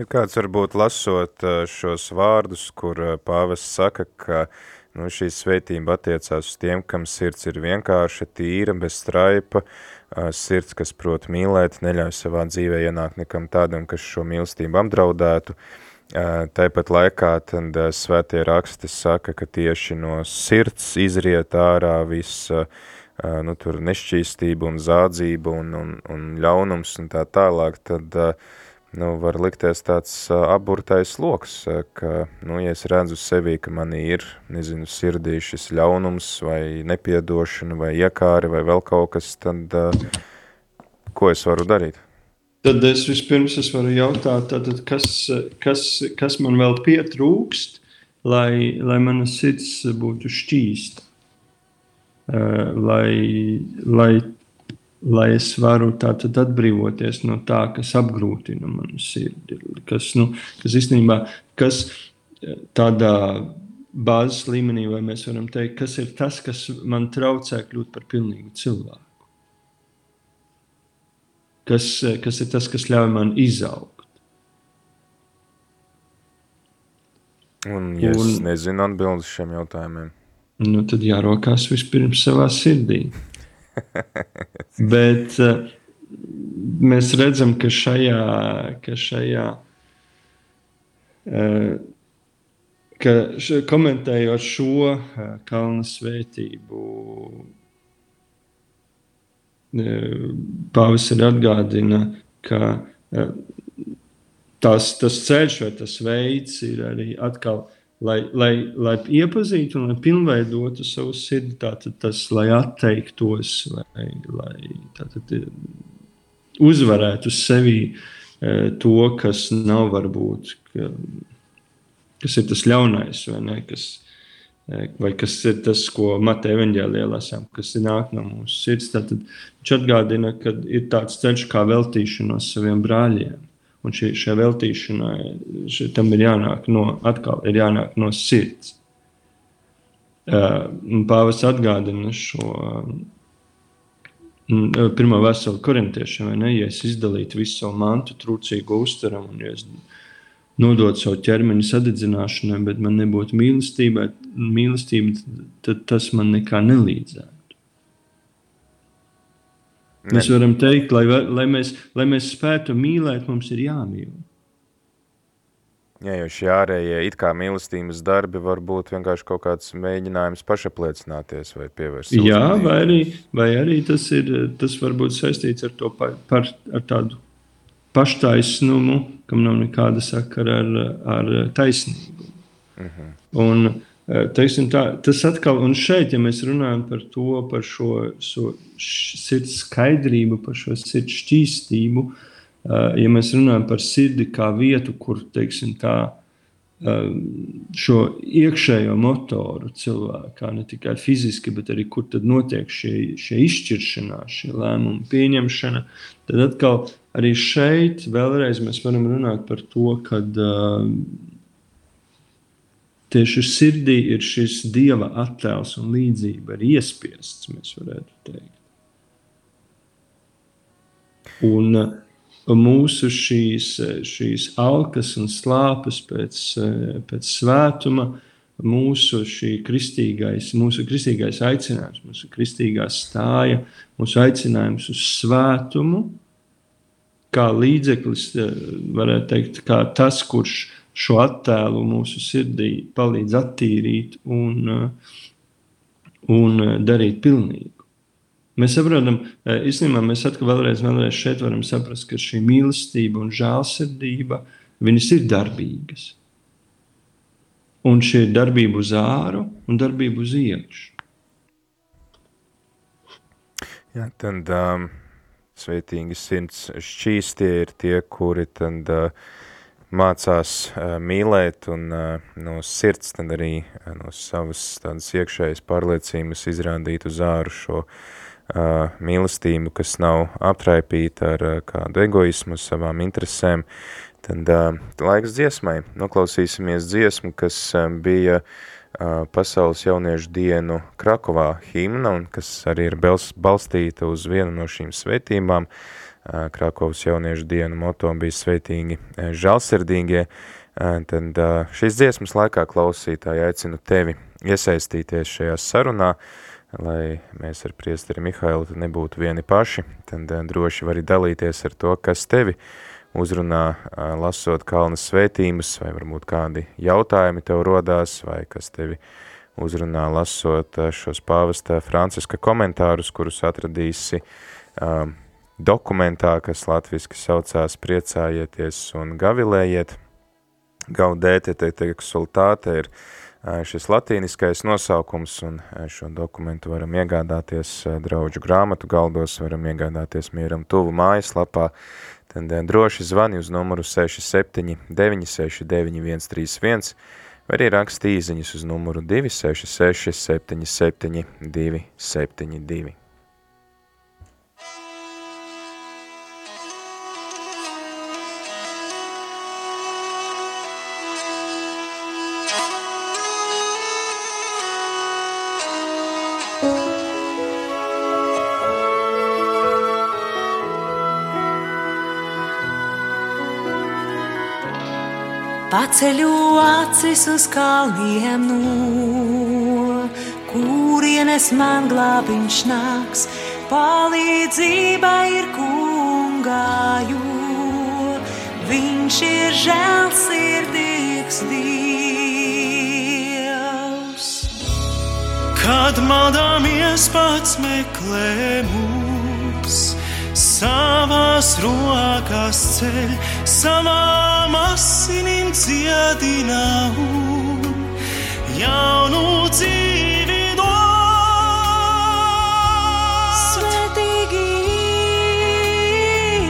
Bet kāds varbūt lasot šos vārdus, kur pāvests saka, ka uh, Nu, šī svētība attiecās uz tiem, kam sirds ir vienkārša, tīra, bez straipa, sirds, kas prot mīlēt, neļauj savā dzīvē ienākt nekam tādam, kas šo mīlestību apdraudētu. Tāpat laikā tad svētie raksti saka, ka tieši no sirds izriet ārā visa nu, tur nešķīstība un zādzība un, un, un ļaunums un tā tālāk, tad nu, var likties tāds aburtais loks, ka, nu, ja es redzu sevī, ka manī ir, nezinu, sirdī šis ļaunums vai nepiedošana vai iekāri vai vēl kaut kas, tad ko es varu darīt? Tad es vispirms es varu jautāt, tātad, kas, kas, kas man vēl pietrūkst, lai, lai mana sirds būtu šķīsta. Uh, lai, lai lai es varu tātad atbrīvoties no tā, kas apgrūtina manu sirdi, kas, nu, kas īstenībā, kas eh, tādā bāzes līmenī, vai mēs varam teikt, kas ir tas, kas man traucē kļūt par pilnīgu cilvēku. Kas, eh, kas ir tas, kas ļauj man izaugt. Un, ja Un, es nezinu atbildes šiem jautājumiem, nu, tad jārokās vispirms savā sirdī. Bet uh, mēs redzam, ka šajā, ka šajā uh, ka komentējot šo uh, kalnu svētību, Pāvis ir atgādina, ka tas, tas ceļš vai tas veids ir arī atkal lai, lai, lai iepazītu un lai pilnveidotu savu sirdi, tātad tas, lai atteiktos, lai, lai tātad, uzvarētu sevi e, to, kas nav varbūt, ka, kas ir tas ļaunais, vai, ne, kas, e, vai kas ir tas, ko Mateja evaņģēlijā lasām, kas nāk no mūsu sirds. Tad viņš atgādina, ka ir tāds ceļš kā veltīšanos saviem brāļiem. Un šī, šai veltīšanai šī, tam ir jānāk no, atkal, ir jānāk no sirds. Pāvis atgādina šo pirmā veselu korintiešiem, vai ne? Ja es izdalītu visu savu mantu trūcīgu uztaram, un ja es nodotu savu ķermeni sadedzināšanai, bet man nebūtu mīlestība, mīlestība tad tas man nekā nelīdzētu. Ne. Mēs varam teikt, lai, lai, mēs, lai mēs spētu mīlēt, mums ir jāmīl. Jā, jo šie ārējie it kā mīlestības darbi var būt vienkārši kaut kāds mēģinājums pašapliecināties vai pievērst. Jā, vai arī, vai arī tas, ir, tas var būt saistīts ar, to, par, par, ar tādu paštaisnumu, kam nav nekāda sakara ar, ar taisnību. Uh. -huh. Un, Teiksim, tā, tas atkal, un šeit, ja mēs runājam par to, par šo, šo sirds skaidrību, par šo sirds šķīstību, ja mēs runājam par sirdi kā vietu, kur, teiksim, tā, šo iekšējo motoru cilvēkā, ne tikai fiziski, bet arī kur tad notiek šie, šie izšķiršanās, šie lēmumu pieņemšana, tad atkal arī šeit vēlreiz mēs varam runāt par to, kad uh, tieši sirdī ir šis dieva attēls un līdzība ir iespiests, mēs varētu teikt. Un mūsu šīs, šīs alkas un slāpes pēc, pēc svētuma mūsu kristīgais, mūsu kristīgais aicinājums, mūsu kristīgā stāja, mūsu aicinājums uz svētumu, kā līdzeklis, eh, varētu teikt, kā tas, kurš šo attēlu mūsu sirdī palīdz attīrīt un, eh, un eh, darīt pilnīgu. Mēs saprotam, īstenībā mēs atkal vēlreiz, vēlreiz šeit varam saprast, ka šī mīlestība un žēlsirdība viņas ir darbīgas. Un šī ir darbība uz āru un darbība uz iekšā. Jā, tad um, Sveitīgi sirds šķīstie ir tie, kuri tad uh, mācās uh, mīlēt un uh, no sirds tad arī no savas tādas iekšējas pārliecības izrādīt uz āru šo mīlestību, kas nav aptraipīta ar kādu egoismu, savām interesēm, tad laiks dziesmai. Noklausīsimies dziesmu, kas bija uh, Pasaules jauniešu dienu Krakovā himna, un kas arī ir balstīta uz vienu no šīm svētībām. Krakovas jauniešu dienu moto bija sveitīgi žalsirdīgie, tad šīs dziesmas laikā klausītāji aicinu tevi iesaistīties šajā sarunā, lai mēs ar priesteri Mihailu nebūtu vieni paši, tad droši vari dalīties ar to, kas tevi uh, uzrunā, lasot kalna svētījumus, vai varbūt kādi jautājumi tev rodās, vai kas tevi uzrunā, lasot šos pāvesta Franciska komentārus, kurus atradīsi um, dokumentā, kas latviski saucās priecājieties un gavilējiet. Gaudēte te te exultāte ir šis latīniskais nosaukums, un šo dokumentu varam iegādāties draudžu grāmatu galdos, varam iegādāties mieram tuvu mājaslapā, tad eh, droši zvani uz numuru 67 969 131 vai arī raksti īziņas uz numuru 266 77 272. Paceļu acis uz kalniem, no kurienes man glābiņš nāks. Palīdzība ir kungā, jo viņš ir žēlsirdīgs Dievs. Kad maldāmies pats meklē mūs savās rokās ceļ, savām asinīm dziedina un jaunu dzīvi dod. Svetīgi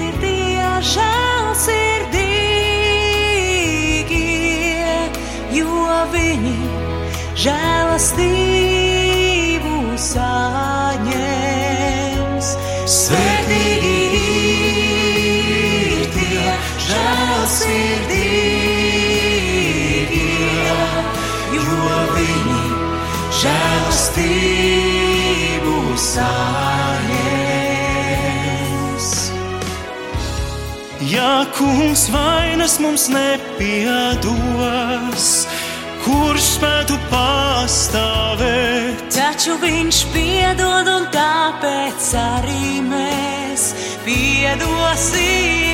ir tie žēlsirdīgie, jo viņi žēlastību saņems. Ja kungs vainas mums nepiedos, kurš spētu pastāvēt? Taču viņš piedod, un tāpēc arī mēs piedosim,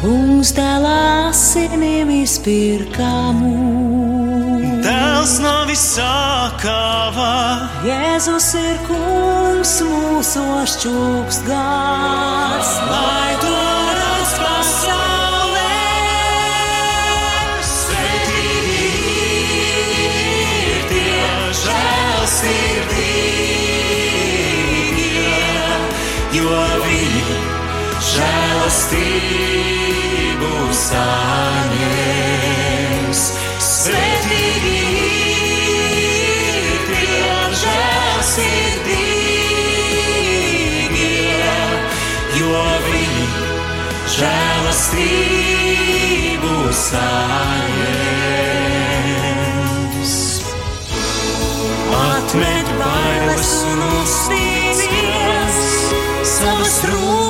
Kungs dēlā asinīm izpirkamu. Tēls nav izsākāvā, Jēzus ir kungs, mūsu šķūks gars, lai to žēlastību saņems. Tie žēlsirdīgie, jo viņi žēlastību saņems. Atmet bailes un uztīmies, savas rūpes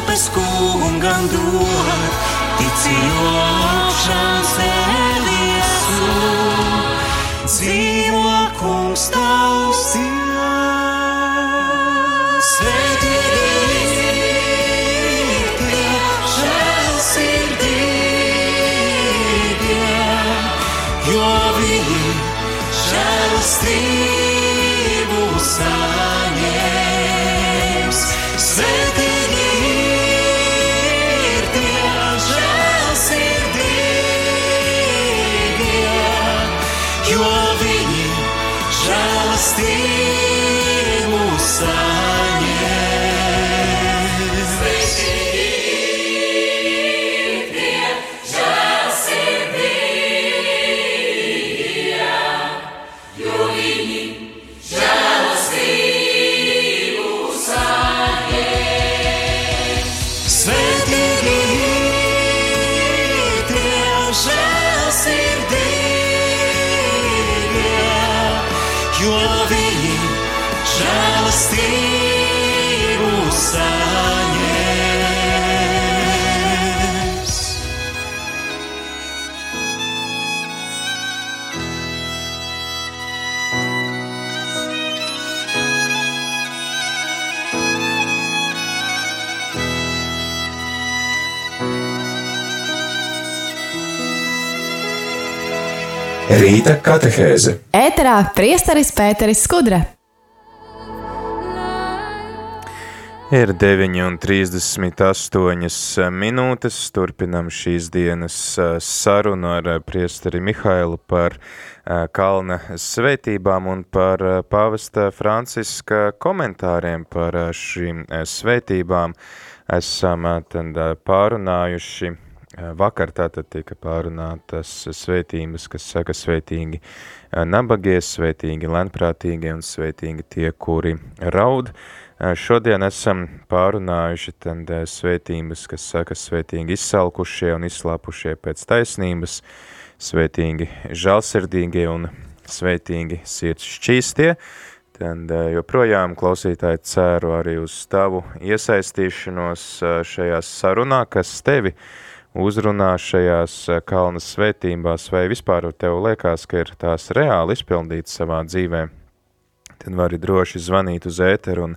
kungam dod, tici, jo augšām cēliesu, dzīvo kungs tavs Rīta katehēze. Ēterā priesteris Pēteris Skudra. Ir 9,38 minūtes. Turpinam šīs dienas ā, sarunu ar ā, priesteri Mihailu par kalna svētībām un par pāvesta Franciska komentāriem par šīm svētībām. Esam tad pārunājuši Vakar tātad tika pārunātas svētības, kas saka svētīgi nabagie, svētīgi lenprātīgie un svētīgi tie, kuri raud. Šodien esam pārunājuši tad svētības, kas saka svētīgi izsalkušie un izslāpušie pēc taisnības, svētīgi žalsirdīgie un svētīgi sirds šķīstie. Tad joprojām klausītāji ceru arī uz tavu iesaistīšanos šajā sarunā, kas tevi uzrunā šajās kalnas svētībās, vai vispār tev liekas, ka ir tās reāli izpildītas savā dzīvē, tad vari droši zvanīt uz ēteru un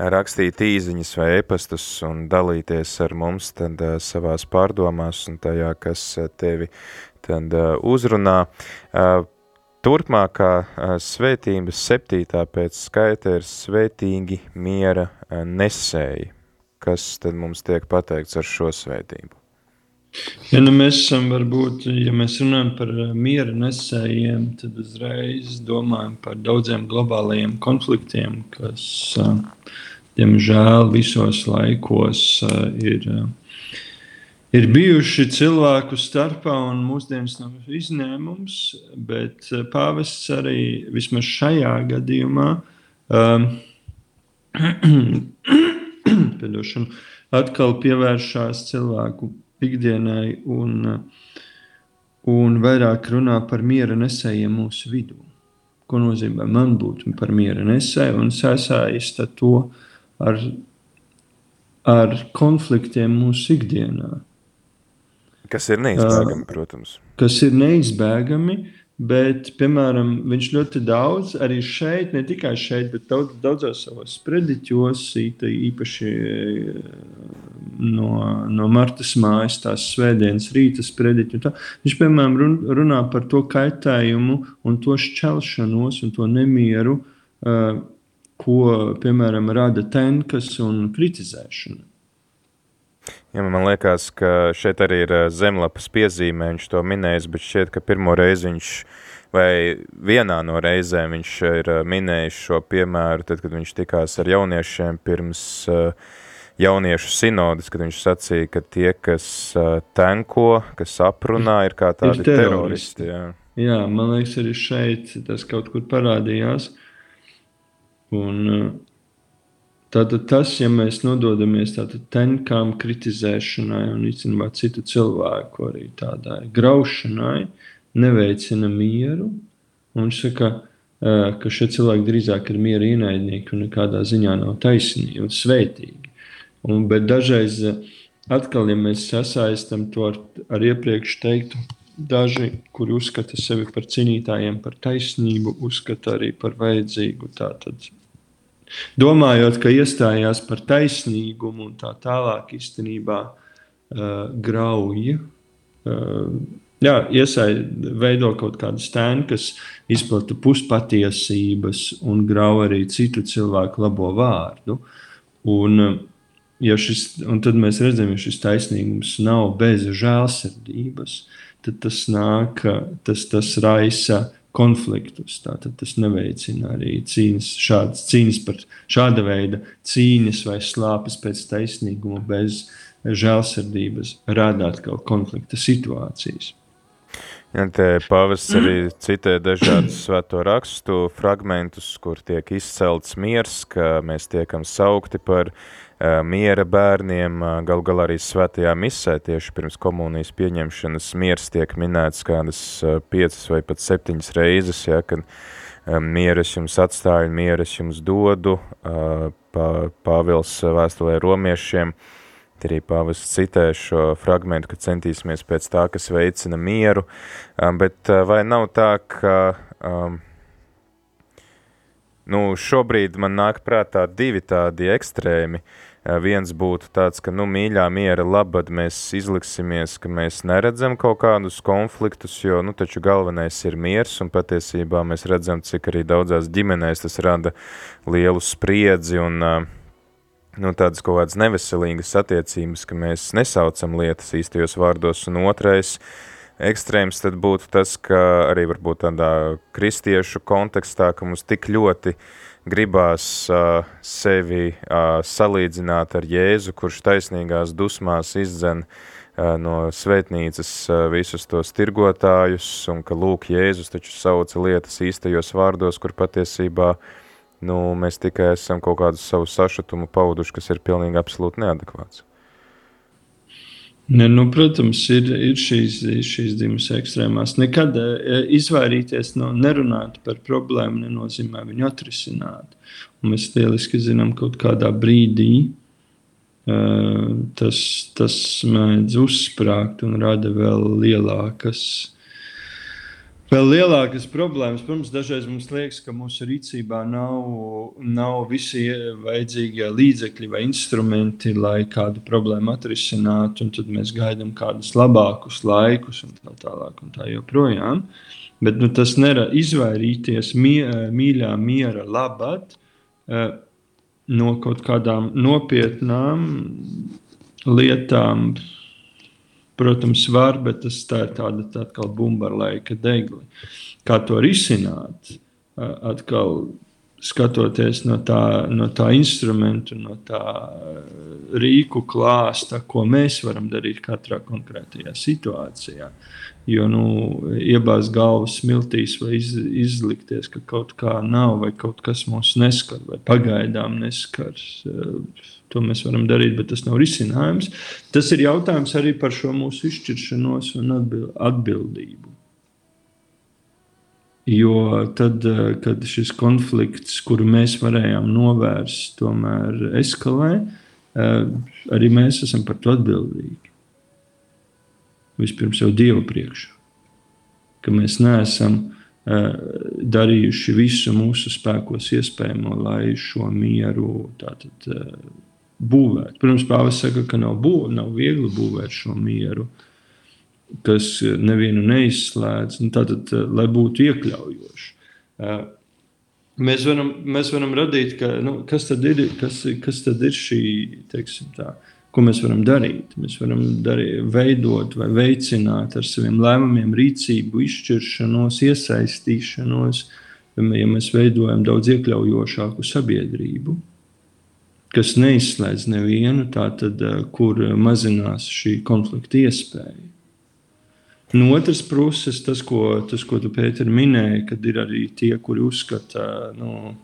rakstīt īziņas vai epastus un dalīties ar mums tad uh, savās pārdomās un tajā, kas tevi tad uzrunā. Turpmākā svētības septītā pēc skaita ir svētīgi miera nesēji. Kas tad mums tiek pateikts ar šo svētību? Ja nu mēs esam, varbūt, ja mēs runājam par eh, miera nesējiem, tad uzreiz domājam par daudziem globālajiem konfliktiem, kas, eh, diemžēl, visos laikos eh, ir, ir bijuši cilvēku starpā, un mūsdienas nav izņēmums, bet pāvests arī vismaz šajā gadījumā um, atkal pievēršās cilvēku ikdienai un, un vairāk runā par miera nesējiem mūsu vidū. Ko nozīmē man būt par miera nesēju un sasaista to ar, ar konfliktiem mūsu ikdienā. Kas ir neizbēgami, protams. Kas ir neizbēgami, bet, piemēram, viņš ļoti daudz arī šeit, ne tikai šeit, bet daudz, daudzos savos sprediķos, īpaši no, no Martas mājas, tās svētdienas rīta sprediķu. Tā. Viņš, piemēram, run, runā par to kaitējumu un to šķelšanos un to nemieru, uh, ko, piemēram, rada tenkas un kritizēšana. Ja, man liekas, ka šeit arī ir zemlapas piezīmē, viņš to minējis, bet šķiet, ka pirmo reizi viņš, vai vienā no reizēm viņš ir minējis šo piemēru, tad, kad viņš tikās ar jauniešiem pirms jauniešu sinodis, kad viņš sacīja, ka tie, kas tenko, kas aprunā, ir kā tādi ir teroristi. teroristi jā. jā, man liekas, arī šeit tas kaut kur parādījās. Un, Tātad tas, ja mēs nododamies tenkām, kritizēšanai un īstenībā citu cilvēku arī tādai graušanai, neveicina mieru. Un viņš saka, ka šie cilvēki drīzāk ir miera ienaidnieki un nekādā ziņā nav taisnīgi un svētīgi. Un, bet dažreiz, atkal, ja mēs sasaistām to ar, ar iepriekš teiktu, daži, kuri uzskata sevi par cīnītājiem, par taisnību, uzskata arī par vajadzīgu tātad domājot, ka iestājās par taisnīgumu un tā tālāk, īstenībā uh, grauja. Uh, jā, iesaid, veido kaut kādu stēnu, kas izplata puspatiesības un grauj arī citu cilvēku labo vārdu. Un, ja šis, un tad mēs redzam, ka šis taisnīgums nav bez žēlsirdības, tad tas nāk, tas, tas raisa konfliktus. Tātad tas neveicina arī cīņas, šādas cīņas par šāda veida cīņas vai slāpes pēc taisnīguma, bez žēlsirdības, rada atkal konflikta situācijas. Ja pavasaris arī citē dažādus svēto rakstu fragmentus, kur tiek izcelts miers, ka mēs tiekam saukti par miera bērniem, uh, gal galā arī svētajā misē tieši pirms komunijas pieņemšanas miers tiek minēts kādas uh, piecas vai pat septiņas reizes, ja, kad mieres jums atstāju, mieres jums dodu, Pāvils vēstulē romiešiem, uh, Arī pāvests citē šo fragmentu, ka centīsimies pēc tā, kas veicina mieru, bet vai nav tā, ka um, nu, šobrīd man nāk prātā divi tādi ekstrēmi. Viens būtu tāds, ka, nu, mīļā miera labad mēs izliksimies, ka mēs neredzam kaut kādus konfliktus, jo, nu, taču galvenais ir miers, un patiesībā mēs redzam, cik arī daudzās ģimenēs tas rada lielu spriedzi un uh, nu, tādas kaut kādas neveselīgas attiecības, ka mēs nesaucam lietas īstajos vārdos, un otrais ekstrēms tad būtu tas, ka arī varbūt tādā kristiešu kontekstā, ka mums tik ļoti gribās uh, sevi uh, salīdzināt ar Jēzu, kurš taisnīgās dusmās izdzen uh, no svētnīcas uh, visus tos tirgotājus, un ka lūk, Jēzus taču sauca lietas īstajos vārdos, kur patiesībā nu, mēs tikai esam kaut kādu savu sašutumu pauduši, kas ir pilnīgi absolūti neadekvāts. Ne, nu, protams, ir, ir šīs, šīs divas ekstrēmās. Nekad e, izvairīties no nerunāt par problēmu nenozīmē viņu atrisināt. Un mēs lieliski zinām, ka kaut kādā brīdī uh, tas, tas mēdz uzsprāgt un rada vēl lielākas Vēl lielākas problēmas, protams, dažreiz mums liekas, ka mūsu rīcībā nav, nav visi vajadzīgie līdzekļi vai instrumenti, lai kādu problēmu atrisinātu, tad mēs gaidām kādus labākus laikus un tā tālāk un tā joprojām. Bet nu, tas nera izvairīties mie, mīļā miera labad eh, no kaut kādām nopietnām lietām, protams, var, bet tas tā ir tāda tā atkal bumba ar laika degli. Kā to risināt? Atkal skatoties no tā, no tā instrumenta, no tā rīku klāsta, ko mēs varam darīt katrā konkrētajā situācijā. Jo nu, iebāzt galvas smiltīs, vai iz, izlikties, ka kaut kā nav, vai kaut kas mūs neskar, vai pagaidām neskars. To mēs varam darīt, bet tas nav risinājums. Tas ir jautājums arī par šo mūsu izšķiršanos un atbildību. Jo tad, kad šis konflikts, kuru mēs varējām novērst, tomēr eskalē, arī mēs esam par to atbildīgi. Vispirms jau Dieva priekšā. Ka mēs neesam darījuši visu mūsu spēkos iespējamo, lai šo mieru tātad, būvēt. Protams, Pāvils saka, ka nav, bū, nav viegli būvēt šo mieru, kas nevienu neizslēdz, nu, tātad, lai būtu iekļaujoši. Mēs varam, mēs varam radīt, ka, nu, kas, tad ir, kas, kas tad ir šī, teiksim tā, ko mēs varam darīt. Mēs varam darīt, veidot vai veicināt ar saviem lēmumiem, rīcību, izšķiršanos, iesaistīšanos, ja mēs veidojam daudz iekļaujošāku sabiedrību kas neizslēdz nevienu, tātad, kur mazinās šī konflikta iespēja. No otras puses, tas, ko, tas, ko tu Pēter minēji, kad ir arī tie, kuri uzskata, nu,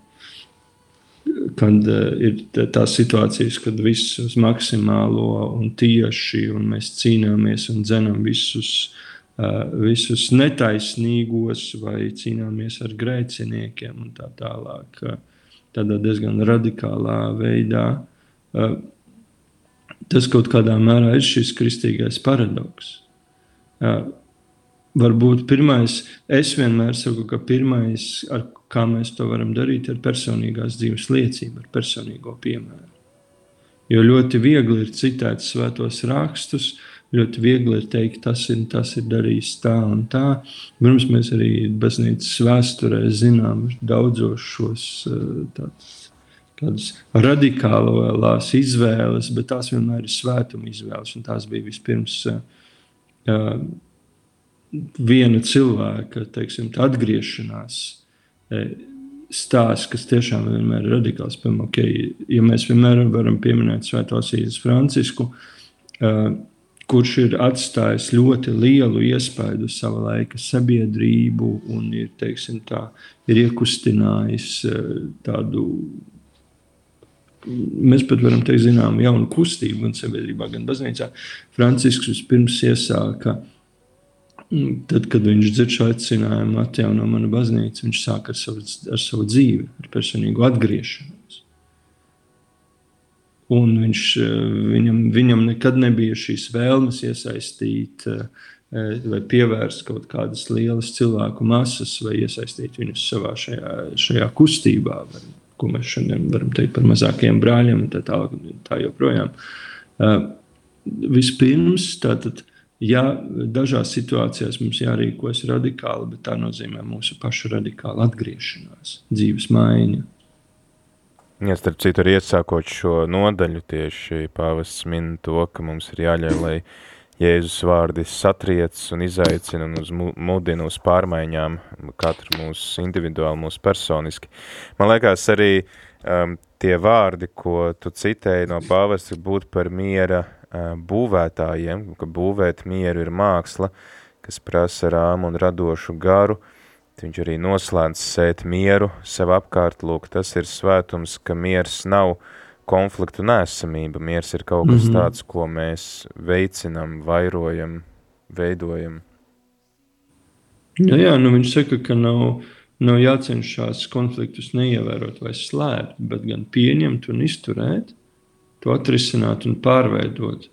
kad ir tās situācijas, kad viss uz maksimālo un tieši, un mēs cīnāmies un dzenam visus, visus netaisnīgos, vai cīnāmies ar grēciniekiem un tā tālāk. Tādā diezgan radikālā veidā. Tas kaut kādā mērā ir šis kristīgais paradoks varbūt pirmais, es vienmēr saku, ka pirmais, ar kā mēs to varam darīt, ir personīgās dzīves liecība, ar personīgo piemēru. Jo ļoti viegli ir citēt svētos rakstus, ļoti viegli ir teikt, tas ir, tas ir darījis tā un tā. Protams, mēs arī baznīcas vēsturē zinām daudzos šos tādus kādas radikālās izvēles, bet tās vienmēr ir svētuma izvēles. Tās bija vispirms uh, viena cilvēka teiksim, atgriešanās stāsts, kas tiešām vienmēr ir radikāls. Piemēram, okay, ja mēs vienmēr varam pieminēt Svētos Īzes Francisku, kurš ir atstājis ļoti lielu iespaidu uz sava laika sabiedrību un ir, teiksim, tā, ir iekustinājis tādu mēs pat varam teikt, zinām, jaunu kustību gan sabiedrībā, gan baznīcā. Francisks vispirms iesāka. Tad, kad viņš dzird šo aicinājumu, atjauno manu baznīcu, viņš sāk ar savu, ar savu dzīvi, ar personīgu atgriešanos. Un viņš, viņam, viņam nekad nebija šīs vēlmes iesaistīt vai pievērst kaut kādas lielas cilvēku masas, vai iesaistīt viņus savā šajā, šajā kustībā. Vai, ko mēs šodien varam teikt par mazākiem brāļiem, un tā, tā, tā joprojām. Uh, vispirms, tātad, ja dažās situācijās mums jārīkojas radikāli, bet tā nozīmē mūsu pašu radikālu atgriešanās, dzīves maiņu. Ja, starp citu, arī iesākot šo nodaļu, tieši pāvests min to, ka mums ir jāļauj, lai Jēzus vārdi satriec un izaicina un uz mudina uz pārmaiņām katru mūsu individuāli, mūsu personiski. Man liekas arī um, tie vārdi, ko tu citēji no pāvesta, būt par miera uh, būvētājiem, ka būvēt mieru ir māksla, kas prasa rāmu un radošu garu, viņš arī noslēdz sēt mieru sev apkārt, lūk, tas ir svētums, ka miers nav konfliktu nesamība. Miers ir kaut kas mm -hmm. tāds, ko mēs veicinām, vairojam, veidojam. Jā, jā nu viņš saka, ka nav, nav jācenšas konfliktus neievērot vai slēpt, bet gan pieņemt un izturēt, to atrisināt un pārveidot.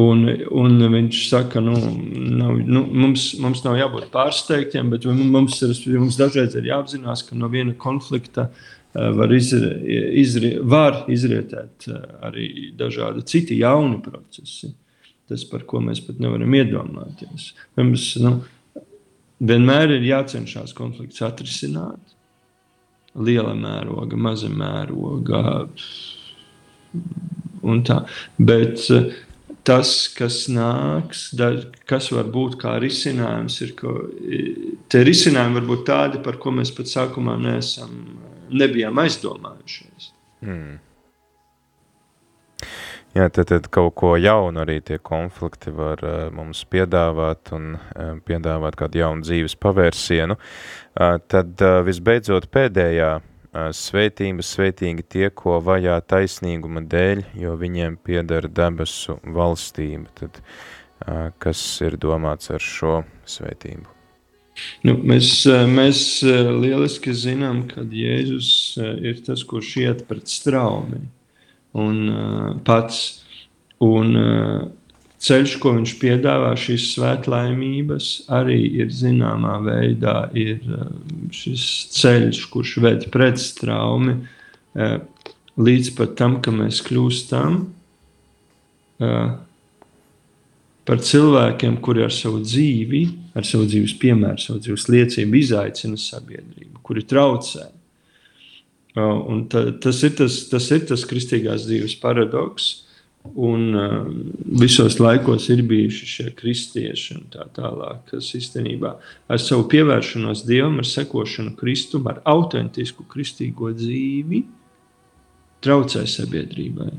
Un, un viņš saka, nu, nav, nu, mums, mums nav jābūt pārsteigtiem, bet mums, ir, mums dažreiz ir jāapzinās, ka no viena konflikta uh, Eh, var, izri, izri, var izrietēt eh, arī dažādi citi jauni procesi. Tas, par ko mēs pat nevaram iedomāties. Mums nu, vienmēr ir jācenšas konflikts atrisināt. Liela mēroga, maza mēroga. Bet eh, tas, kas nāks, kas var būt kā risinājums, ir, ka tie risinājumi var būt tādi, par ko mēs pat sākumā neesam nebijām aizdomājušies. Hmm. Jā, tad, tad kaut ko jaunu arī tie konflikti var uh, mums piedāvāt un uh, piedāvāt kādu jaunu dzīves pavērsienu. Uh, tad uh, visbeidzot pēdējā uh, svētība, svētīgi tie, ko vajā taisnīguma dēļ, jo viņiem piedara debesu valstība. Tad uh, kas ir domāts ar šo svētību? Nu, mēs, eh, mēs eh, lieliski zinām, ka Jēzus eh, ir tas, kurš iet pret straumi un pats. Un ceļš, ko viņš piedāvā, šīs svētlaimības, arī ir zināmā veidā ir šis ceļš, kurš ved pret straumi līdz pat tam, ka mēs kļūstam par cilvēkiem, kuri ar savu dzīvi, ar savu dzīves piemēru, savu dzīves liecību izaicina sabiedrību, kuri traucē. Un ta, tas, ir tas, tas ir tas kristīgās dzīves paradoks. Un uh, visos laikos ir bijuši šie kristieši un tā tālāk, kas īstenībā ar savu pievēršanos Dievam, ar sekošanu Kristum, ar autentisku kristīgo dzīvi, traucē sabiedrībai.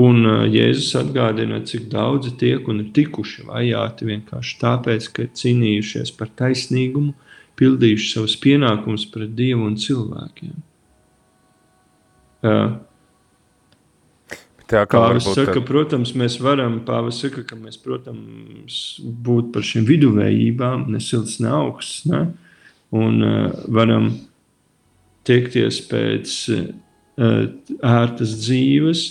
Un uh, Jēzus atgādina, cik daudzi tiek un ir tikuši vajāti vienkārši tāpēc, ka ir cīnījušies par taisnīgumu, pildījuši savus pienākumus pret Dievu un cilvēkiem. Uh, Tā kā Pāvis saka, tad... protams, mēs varam, Pāvis saka, ka mēs, protams, būt par šīm viduvējībām, ne silts, ne augsts, ne? un uh, varam tiekties pēc uh, ērtas dzīves,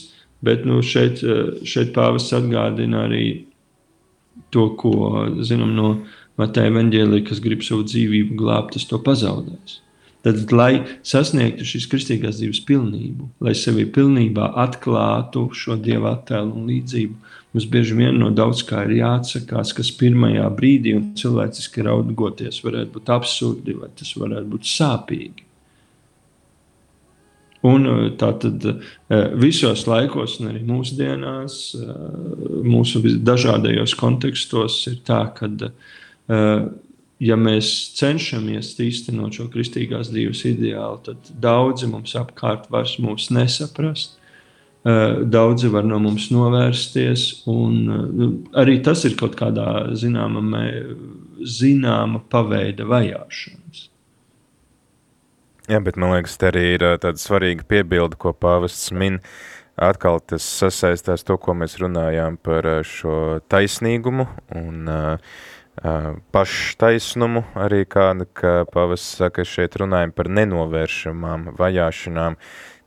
bet nu, šeit, uh, šeit Pāvis atgādina arī to, ko zinām no Mateja Vangelija, kas grib savu dzīvību glābt, tas to pazaudēs. Tad, lai sasniegtu šīs kristīgās dzīves pilnību, lai sevi pilnībā atklātu šo dieva attēlu un līdzību, mums bieži vien no daudz kā ir jāatsakās, kas pirmajā brīdī un cilvēciski raudgoties varētu būt absurdi vai tas varētu būt sāpīgi. Un eh, tā tad eh, visos laikos, un arī mūsdienās, eh, mūsu dažādajos kontekstos, ir tā, ka ja mēs cenšamies īstenot šo kristīgās dzīves ideālu, tad daudzi mums apkārt vairs mūs nesaprast. Eh, daudzi var no mums novērsties, un eh, arī tas ir kaut kādā zināmā, zināma paveida vajāšanas. Jā, bet man liekas, tā arī ir eh, tāda svarīga piebilde, ko pāvests min. Atkal tas sasaistās to, ko mēs runājām par šo taisnīgumu un uh, paštaisnumu, arī kāda, ka pavas saka, šeit runājam par nenovēršamām vajāšanām,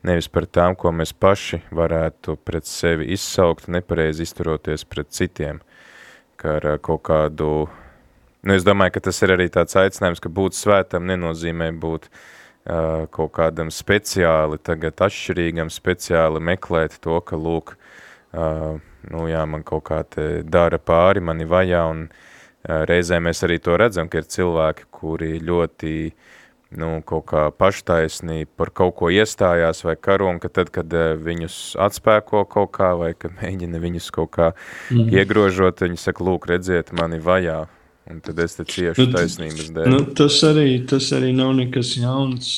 nevis par tām, ko mēs paši varētu pret sevi izsaukt, nepareizi izturoties pret citiem, ka ar kaut kādu, nu es domāju, ka tas ir arī tāds aicinājums, ka būt svētam nenozīmē būt uh, kaut kādam speciāli, tagad atšķirīgam, speciāli meklēt to, ka lūk, uh, nu jā, man kaut kā te dara pāri, mani vajā un uh, reizē mēs arī to redzam, ka ir cilvēki, kuri ļoti nu, kaut kā paštaisnī par kaut ko iestājās vai karo, un ka tad, kad viņus atspēko kaut kā vai kad mēģina viņus kaut kā mm. iegrožot, viņi saka, lūk, redziet, mani vajā, un tad es te ciešu nu, taisnības dēļ. Nu, tas, arī, tas arī nav nekas jauns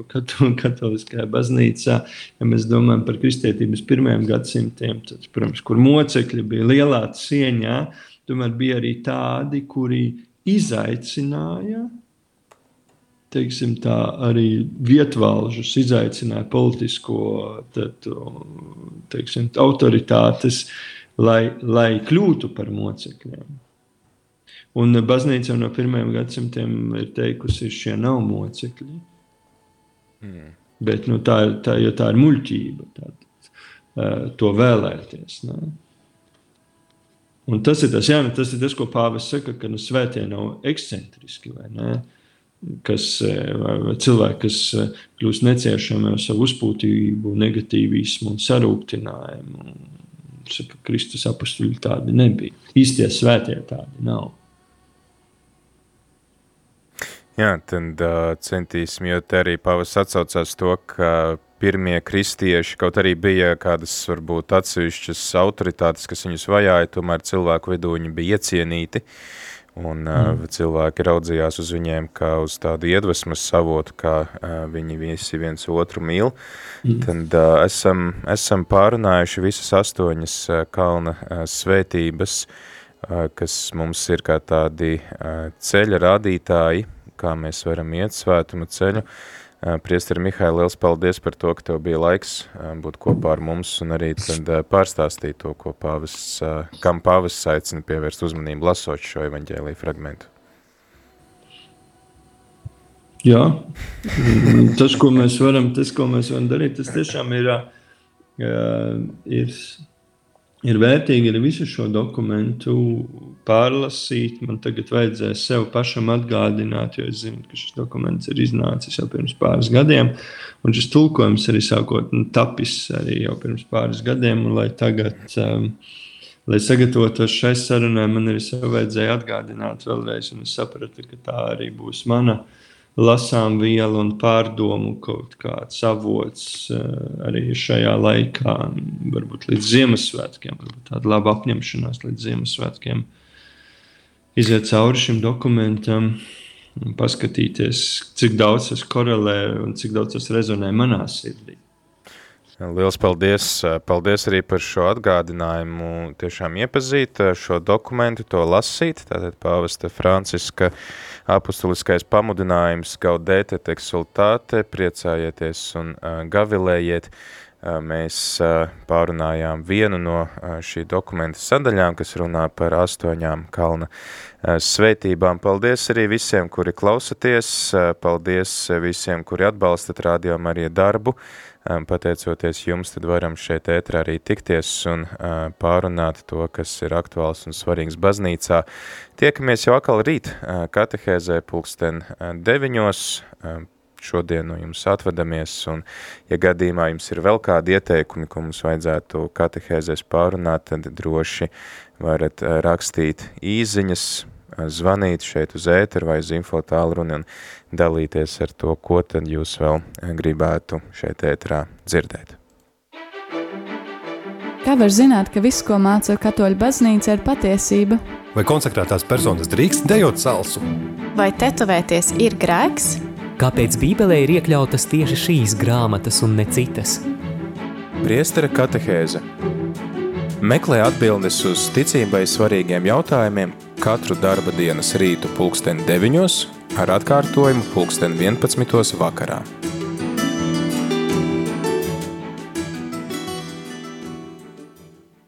katoliskajā baznīcā. Ja mēs domājam par kristietības pirmajiem gadsimtiem, tad, protams, kur mocekļi bija lielā cieņā, tomēr bija arī tādi, kuri izaicināja, teiksim, tā arī vietvalžus, izaicināja politisko tad, teiksim, autoritātes, lai, lai kļūtu par mocekļiem. Un baznīca no pirmajiem gadsimtiem ir teikusi, ka šie nav mocekļi. Mm. Bet nu, tā, tā, tā ir muļķība, tā, to vēlēties. Ne? Un tas ir tas, jā, nu, tas ir tas, ko Pāvils saka, ka nu, svētie nav ekscentriski vai ne. Kas, eh, vai, vai cilvēki, kas eh, kļūst neciešami ar savu uzpūtību, negatīvismu un sarūktinājumu. Saka, Kristus apstuļi tādi nebija. Īstie svētie tādi nav. Jā, tad uh, centīsim, jo te arī pavas atsaucās to, ka pirmie kristieši, kaut arī bija kādas varbūt atsevišķas autoritātes, kas viņus vajāja, tomēr cilvēku vidū viņi bija iecienīti, un mm. uh, cilvēki raudzījās uz viņiem kā uz tādu iedvesmas savotu, kā uh, viņi visi viens otru mīl. Mm. Tad uh, esam, esam pārunājuši visas astoņas uh, kalna uh, svētības, uh, kas mums ir kā tādi uh, ceļa rādītāji, kā mēs varam iet svētuma ceļu. Uh, Priesteri Mihaili, liels paldies par to, ka tev bija laiks būt kopā ar mums un arī tad pārstāstīt to, ko pāvis, kam pāvis aicina pievērst uzmanību lasot šo evaņģēliju fragmentu. Jā, tas, ko mēs varam, tas, ko mēs varam darīt, tas tiešām ir, ir ir vērtīgi arī visu šo dokumentu pārlasīt. Man tagad vajadzēs sev pašam atgādināt, jo es zinu, ka šis dokuments ir iznācis jau pirms pāris gadiem, un šis tulkojums arī sākot nu, tapis arī jau pirms pāris gadiem, un lai tagad. Um, Lai sagatavotos šai sarunai, man arī sev vajadzēja atgādināt vēlreiz, un es sapratu, ka tā arī būs mana uh, lasām vielu un pārdomu kaut kāds avots eh, arī šajā laikā, varbūt līdz Ziemassvētkiem, varbūt tāda laba apņemšanās līdz Ziemassvētkiem iziet cauri šim dokumentam. paskatīties, cik daudz tas korelē un cik daudz tas rezonē manā sirdī. Lielas paldies! Paldies arī par šo atgādinājumu. Tiešām iepazīt šo dokumentu, to lasīt. Tātad pāvesta Franciska apustuliskais pamudinājums gaudēte exultāte, priecājieties un gavilējiet. Mēs pārunājām vienu no šī dokumenta sadaļām, kas runā par astoņām kalna svētībām. Paldies arī visiem, kuri klausaties, paldies visiem, kuri atbalstat Radio Marija darbu. Pateicoties jums, tad varam šeit ētrā arī tikties un pārunāt to, kas ir aktuāls un svarīgs baznīcā. Tiekamies jau atkal rīt katehēzē pulksten deviņos, šodien no jums atvadamies, un, ja gadījumā jums ir vēl kādi ieteikumi, ko mums vajadzētu katehēzēs pārunāt, tad droši varat rakstīt īziņas, zvanīt šeit uz ēteru vai uz info tālruni un dalīties ar to, ko tad jūs vēl gribētu šeit ēterā dzirdēt. Kā var zināt, ka viss, ko māca katoļu baznīca, ir patiesība? Vai konsekrētās personas drīkst dejot salsu? Vai tetovēties ir grēks? Kāpēc Bībelē ir iekļautas tieši šīs grāmatas un ne citas? Priestera katehēze Meklē atbildes uz ticībai svarīgiem jautājumiem katru darba dienas rītu pulksteni 9 ar atkārtojumu pulksteni 11 vakarā.